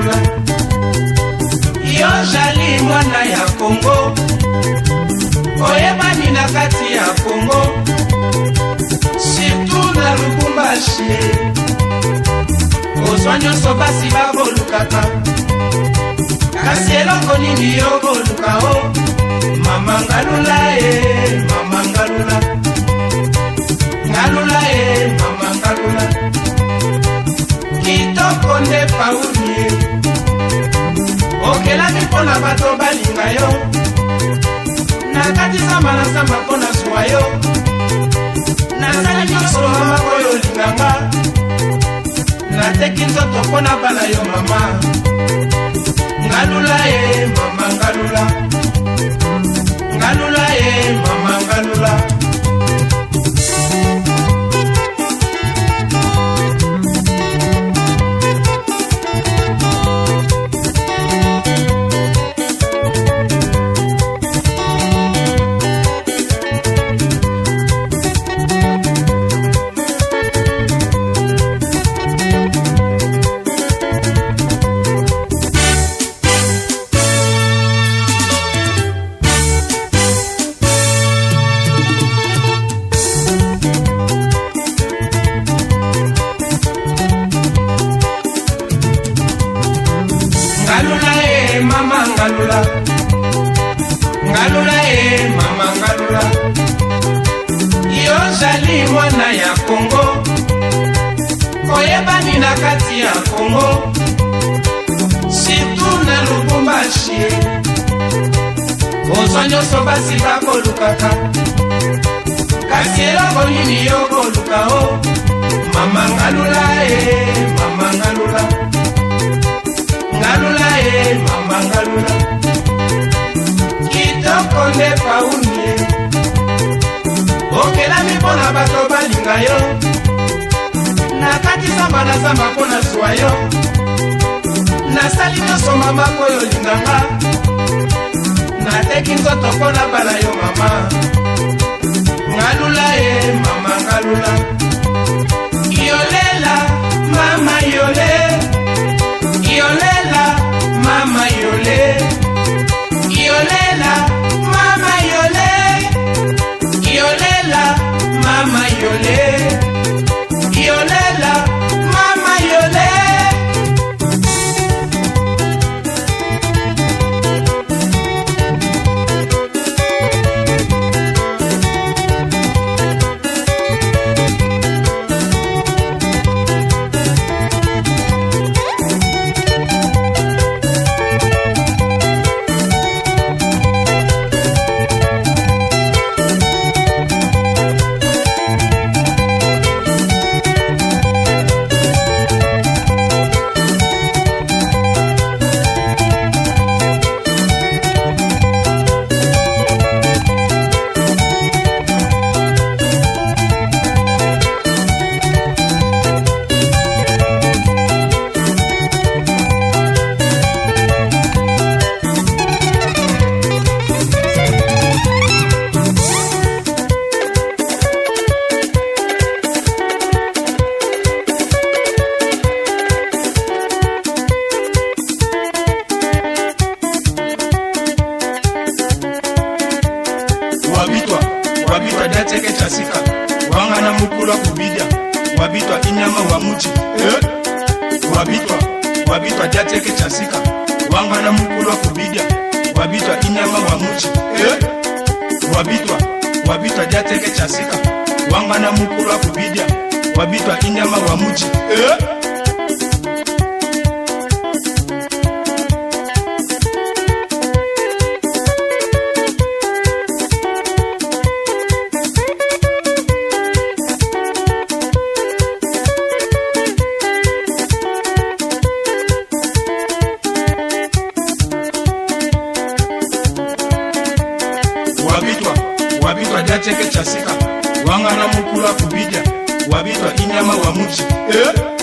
mvula yo jali mwana ya kongo oyebani na kati ya kongo surtout na lubumbashi kozwa nyonso basi babolukaka kasi eloko nini yo boluka o mama ngalula ye eh. konde pauli okelaki mpo na bato balinga yo nakati samba na samba mpo na suwa yo nasali nyonso mama oyo olinganga nateki nzoto mpo na bana yo mama ngalula ye mama ngalula mingi na kati ya kongo surtout na lubumbashi bozwa nyonso basi bakolukaka kasi eloko nini yo koluka o mama ngalula e mama ngalula ngalula e mama ngalula kitoko nde paunie okelami mpo na bato balinga yo nakati zamba na zamba mpo na zwa yo nasali nyonso mama mpo oyo olinganga nateki nzoto mpo nabala yo mama ngalula ye mama ngalula wabitwa dateketa sika wangana mukulu akubidya wabitwa inyama wa muci eh? wabitwa wabitwa dateketa sika wangana mukulu akubidya wabitwa inyama wa muci eh? wabitwa wabitwa dateketa sika wangana mukulu akubidya wabitwa inyama wa muti eh? chakaita cheke chasika wangana mukuru akubija wavitwa inyama wamuchi eh?